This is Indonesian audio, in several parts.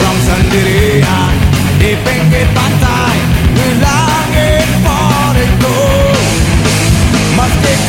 from sendirian di pinggir pantai Bilangin for it go Meski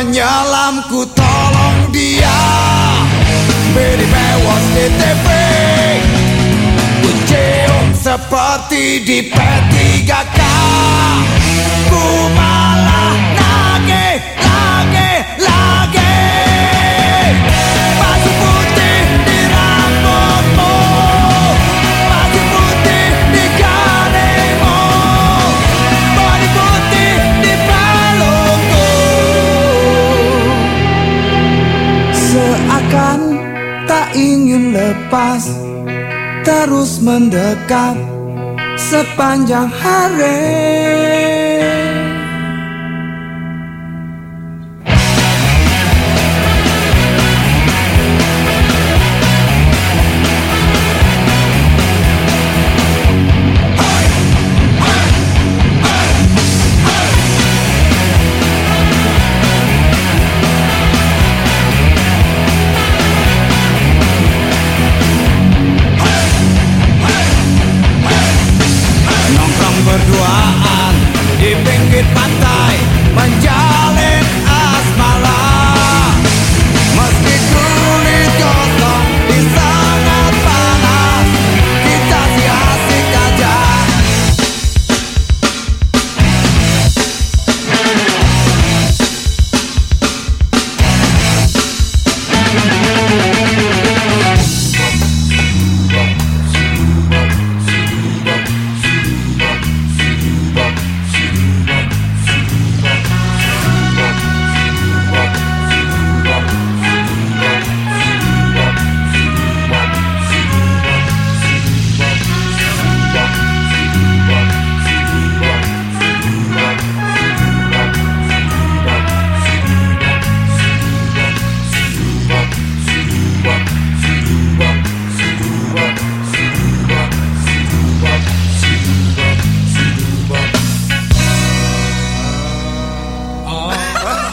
Langsung menyelam ku tolong dia. Beri mewas di TV Ku cium seperti di P3K Ku malah Tak ingin lepas Terus mendekat sepanjang hari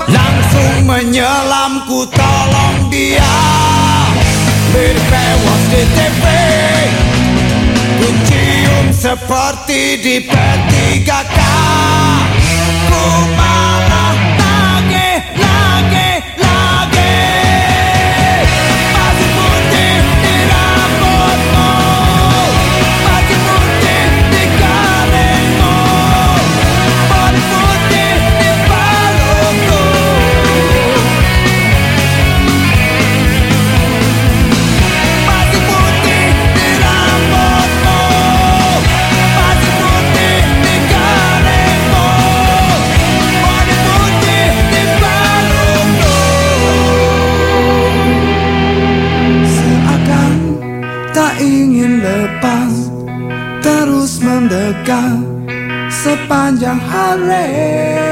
Langsung menyelam ku tolong dia. Beri pewas di TV Ku cium seperti di P3K Ku Terus mendekat sepanjang hari